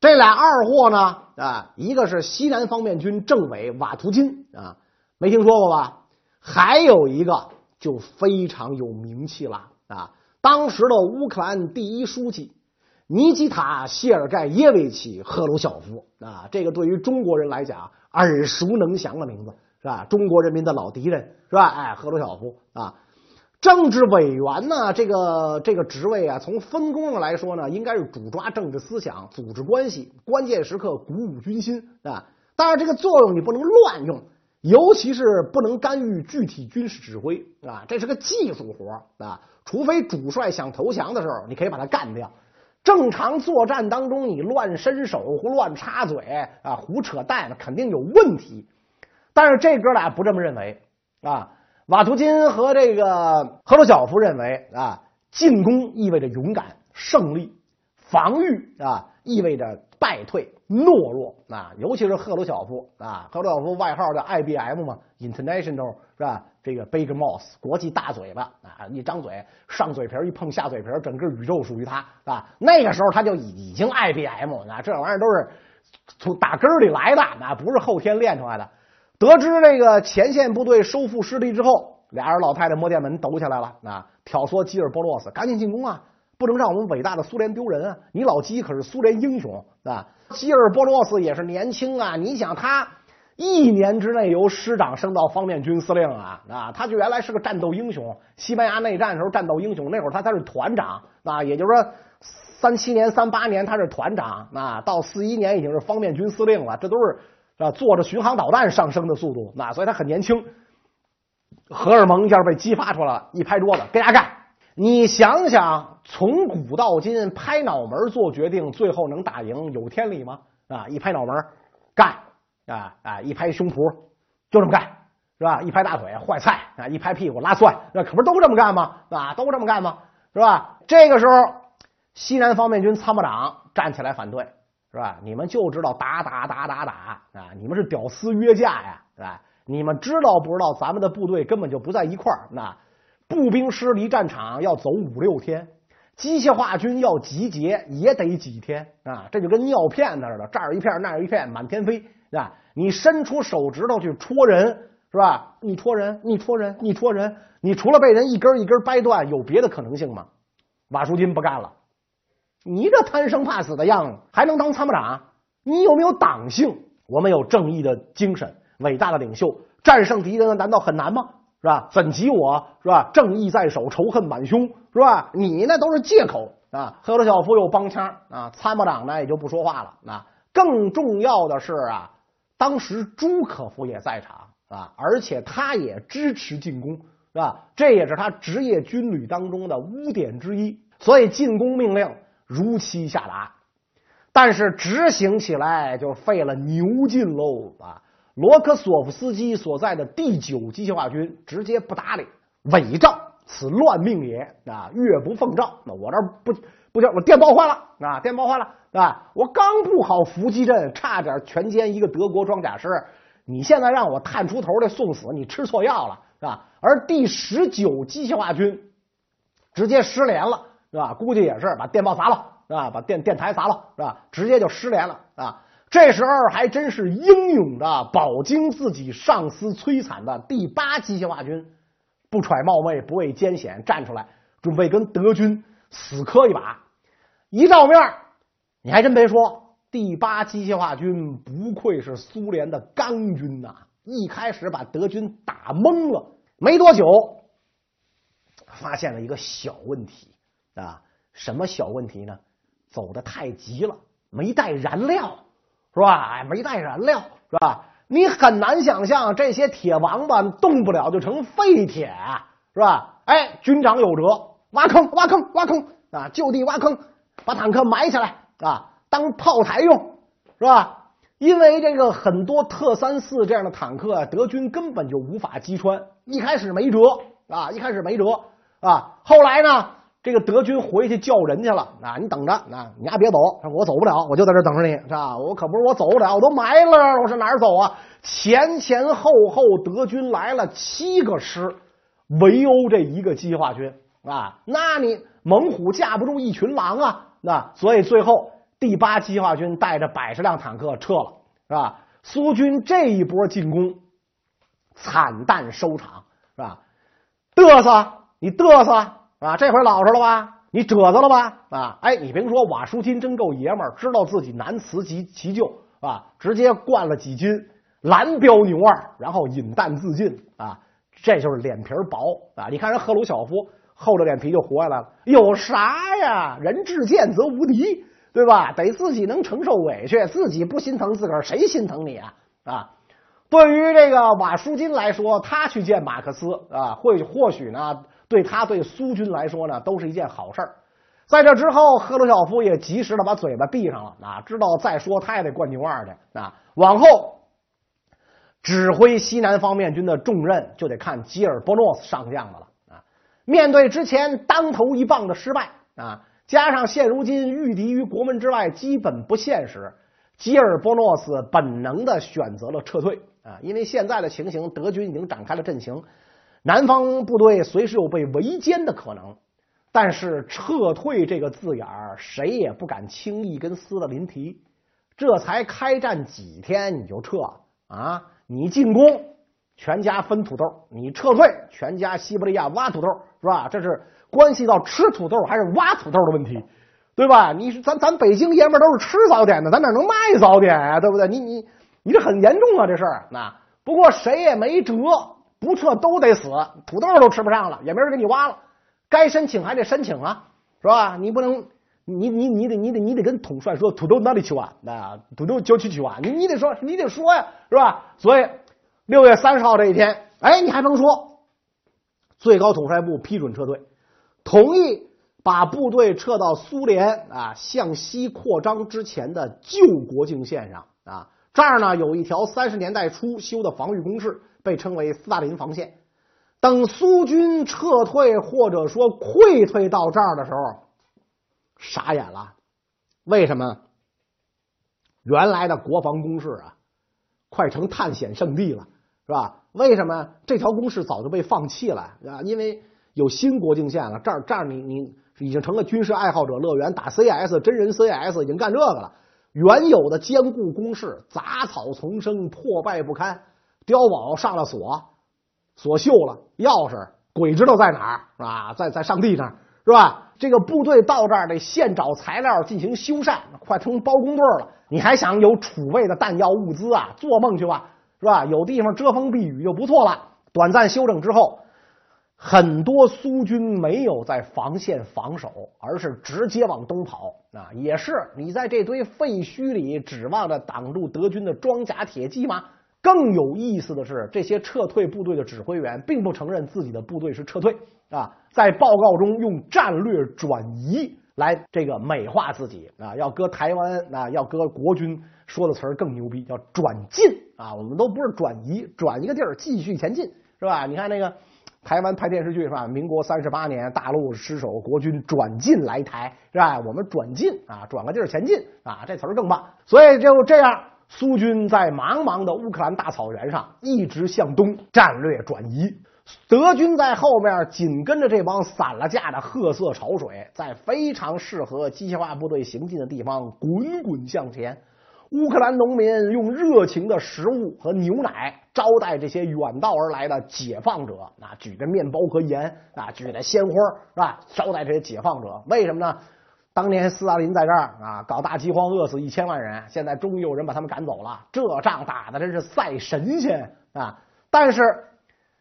这俩二货呢啊，一个是西南方面军政委瓦图金啊，没听说过吧？还有一个就非常有名气了啊，当时的乌克兰第一书记尼基塔谢尔盖耶维奇赫鲁晓夫啊，这个对于中国人来讲耳熟能详的名字是吧？中国人民的老敌人是吧？哎，赫鲁晓夫啊。政治委员呢，这个这个职位啊，从分工上来说呢，应该是主抓政治思想、组织关系，关键时刻鼓舞军心啊。当然，这个作用你不能乱用，尤其是不能干预具体军事指挥啊。这是个技术活啊，除非主帅想投降的时候，你可以把他干掉。正常作战当中，你乱伸手、胡乱插嘴啊、胡扯淡，肯定有问题。但是这哥俩不这么认为啊。瓦图金和这个赫鲁晓夫认为啊，进攻意味着勇敢胜利，防御啊意味着败退懦弱啊。尤其是赫鲁晓夫啊，赫鲁晓夫外号叫 IBM 嘛，International 是吧？这个 Big Mouth 国际大嘴巴啊，一张嘴上嘴皮一碰下嘴皮整个宇宙属于他啊。那个时候他就已经 IBM 啊，这玩意儿都是从打根里来的，那不是后天练出来的。得知这个前线部队收复失地之后，俩人老太太摸电门抖起来了啊！挑唆基尔波洛斯赶紧进攻啊！不能让我们伟大的苏联丢人啊！你老基可是苏联英雄啊！基尔波洛斯也是年轻啊！你想他一年之内由师长升到方面军司令啊啊！他就原来是个战斗英雄，西班牙内战时候战斗英雄，那会儿他他是团长啊，也就是说三七年、三八年他是团长啊，到四一年已经是方面军司令了，这都是。啊，坐着巡航导弹上升的速度，那所以他很年轻，荷尔蒙一下被激发出来，一拍桌子，跟家干！你想想，从古到今，拍脑门做决定，最后能打赢，有天理吗？啊，一拍脑门干啊啊，一拍胸脯就这么干，是吧？一拍大腿坏菜啊，一拍屁股拉蒜，那可不是都这么干吗？啊，都这么干吗？是吧？这个时候，西南方面军参谋长站起来反对。是吧？你们就知道打打打打打啊！你们是屌丝约架呀，是吧？你们知道不知道？咱们的部队根本就不在一块儿。那步兵师离战场要走五六天，机械化军要集结也得几天啊！这就跟尿片子似的，这儿一片那儿一片，满天飞啊！你伸出手指头去戳人，是吧？你戳人，你戳人，你戳人，你除了被人一根一根掰断，有别的可能性吗？瓦舒金不干了。你这贪生怕死的样子，还能当参谋长？你有没有党性？我们有正义的精神，伟大的领袖，战胜敌人难道很难吗？是吧？怎及我是吧？正义在手，仇恨满胸，是吧？你那都是借口啊！赫鲁晓夫又帮腔啊，参谋长呢也就不说话了啊。更重要的是啊，当时朱可夫也在场啊，而且他也支持进攻，是吧？这也是他职业军旅当中的污点之一，所以进攻命令。如期下达，但是执行起来就费了牛劲喽啊！罗科索夫斯基所在的第九机械化军直接不搭理，伪诏，此乱命也啊！越不奉诏，那我这不不叫我电报换了啊！电报换了啊！我刚布好伏击阵，差点全歼一个德国装甲师，你现在让我探出头来送死，你吃错药了是吧？而第十九机械化军直接失联了。是吧？估计也是把电报砸了，是吧？把电电台砸了，是吧？直接就失联了啊！这时候还真是英勇的饱经自己上司摧残的第八机械化军，不揣冒昧，不畏艰险，站出来准备跟德军死磕一把。一照面，你还真别说，第八机械化军不愧是苏联的钢军呐！一开始把德军打懵了，没多久，发现了一个小问题。啊，什么小问题呢？走的太急了，没带燃料，是吧？哎，没带燃料，是吧？你很难想象这些铁王八动不了就成废铁，是吧？哎，军长有辙，挖坑，挖坑，挖坑啊！就地挖坑，把坦克埋起来啊，当炮台用，是吧？因为这个很多特三四这样的坦克，德军根本就无法击穿。一开始没辙啊，一开始没辙啊，后来呢？这个德军回去叫人去了啊！你等着啊！你丫别走，我走不了，我就在这等着你，是吧？我可不是我走不了，我都埋了，我是哪走啊？前前后后德军来了七个师，围殴这一个机械化军啊！那你猛虎架不住一群狼啊！那所以最后第八机械化军带着百十辆坦克撤了，是吧？苏军这一波进攻惨淡收场，是吧？嘚瑟，你嘚瑟啊！这回老实了吧？你褶子了吧？啊！哎，你别说，瓦舒金真够爷们儿，知道自己难辞其其咎啊！直接灌了几斤蓝标牛二，然后饮弹自尽啊！这就是脸皮薄啊！你看人赫鲁晓夫厚着脸皮就活下来了，有啥呀？人至贱则无敌，对吧？得自己能承受委屈，自己不心疼自个儿，谁心疼你啊？啊！对于这个瓦舒金来说，他去见马克思啊，会或许呢，对他对苏军来说呢，都是一件好事儿在这之后，赫鲁晓夫也及时的把嘴巴闭上了啊，知道再说他也得灌牛二去啊。往后。指挥西南方面军的重任就得看吉尔波诺斯上将的了啊！面对之前当头一棒的失败啊，加上现如今御敌于国门之外基本不现实，吉尔波诺斯本能的选择了撤退啊！因为现在的情形，德军已经展开了阵型，南方部队随时有被围歼的可能。但是撤退这个字眼儿，谁也不敢轻易跟斯大林提。这才开战几天你就撤啊？你进攻，全家分土豆；你撤退，全家西伯利亚挖土豆，是吧？这是关系到吃土豆还是挖土豆的问题，对吧？你是咱咱北京爷们都是吃早点的，咱哪能卖早点呀？对不对？你你你这很严重啊，这事儿。那不过谁也没辙，不撤都得死，土豆都吃不上了，也没人给你挖了。该申请还得申请啊，是吧？你不能，你你你得你得你得跟统帅说土豆哪里去挖？那土豆郊区去挖，你你得说，你得说呀。是吧？所以六月三十号这一天，哎，你还甭说，最高统帅部批准撤退，同意把部队撤到苏联啊向西扩张之前的旧国境线上啊。这儿呢有一条三十年代初修的防御工事，被称为斯大林防线。等苏军撤退或者说溃退到这儿的时候，傻眼了。为什么？原来的国防工事啊。快成探险圣地了，是吧？为什么这条工事早就被放弃了？啊，因为有新国境线了。这儿这儿，你你已经成了军事爱好者乐园，打 CS 真人 CS 已经干这个了。原有的坚固工事杂草丛生，破败不堪。碉堡上了锁，锁锈了，钥匙鬼知道在哪儿，是吧？在在上帝那儿，是吧？这个部队到这儿得现找材料进行修缮，快成包工队了。你还想有储备的弹药物资啊？做梦去吧，是吧？有地方遮风避雨就不错了。短暂休整之后，很多苏军没有在防线防守，而是直接往东跑啊！也是你在这堆废墟里指望着挡住德军的装甲铁骑吗？更有意思的是，这些撤退部队的指挥员并不承认自己的部队是撤退啊，在报告中用战略转移。来，这个美化自己啊，要搁台湾啊，要搁国军说的词儿更牛逼，叫转进啊。我们都不是转移，转一个地儿继续前进，是吧？你看那个台湾拍电视剧是吧？民国三十八年，大陆失守，国军转进来台，是吧？我们转进啊，转个地儿前进啊，这词儿更棒。所以就这样，苏军在茫茫的乌克兰大草原上一直向东战略转移。德军在后面紧跟着这帮散了架的褐色潮水，在非常适合机械化部队行进的地方滚滚向前。乌克兰农民用热情的食物和牛奶招待这些远道而来的解放者，啊，举着面包和盐，啊，举着鲜花，是吧？招待这些解放者，为什么呢？当年斯大林在这儿啊，搞大饥荒，饿死一千万人，现在终于有人把他们赶走了，这仗打的真是赛神仙啊！但是。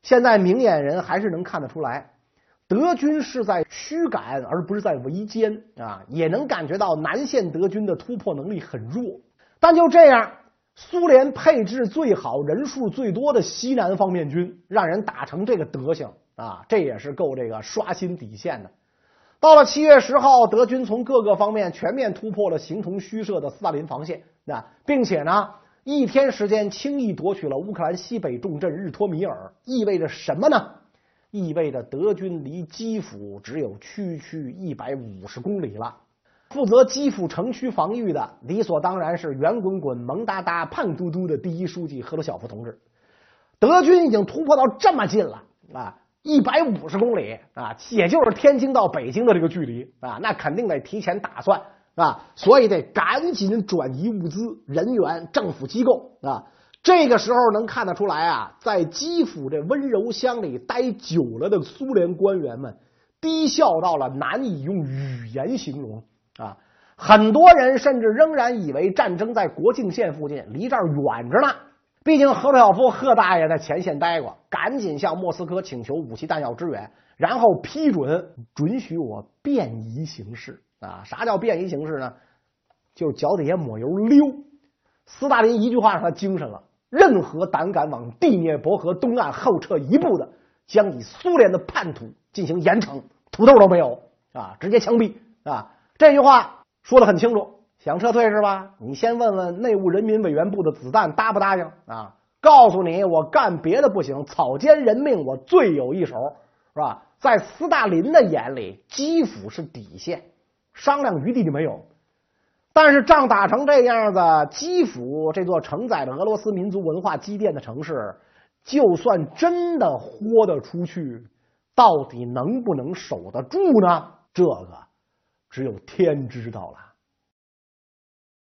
现在明眼人还是能看得出来，德军是在驱赶，而不是在围歼啊！也能感觉到南线德军的突破能力很弱。但就这样，苏联配置最好、人数最多的西南方面军，让人打成这个德行啊！这也是够这个刷新底线的。到了七月十号，德军从各个方面全面突破了形同虚设的斯大林防线，那并且呢？一天时间，轻易夺取了乌克兰西北重镇日托米尔，意味着什么呢？意味着德军离基辅只有区区一百五十公里了。负责基辅城区防御的，理所当然是圆滚滚、萌哒哒、胖嘟嘟的第一书记赫鲁晓夫同志。德军已经突破到这么近了啊，一百五十公里啊，也就是天津到北京的这个距离啊，那肯定得提前打算。啊，所以得赶紧转移物资、人员、政府机构啊。这个时候能看得出来啊，在基辅这温柔乡里待久了的苏联官员们，低笑到了难以用语言形容啊。很多人甚至仍然以为战争在国境线附近，离这儿远着呢。毕竟赫鲁晓夫贺大爷在前线待过，赶紧向莫斯科请求武器弹药支援，然后批准准许我便宜行事啊！啥叫便宜行事呢？就脚底下抹油溜。斯大林一句话让他精神了。任何胆敢往第聂伯河东岸后撤一步的，将以苏联的叛徒进行严惩，土豆都没有啊，直接枪毙啊！这句话说的很清楚，想撤退是吧？你先问问内务人民委员部的子弹答不答应啊？告诉你，我干别的不行，草菅人命我最有一手，是吧？在斯大林的眼里，基辅是底线，商量余地就没有。但是仗打成这样子，基辅这座承载着俄罗斯民族文化积淀的城市，就算真的豁得出去，到底能不能守得住呢？这个只有天知道了。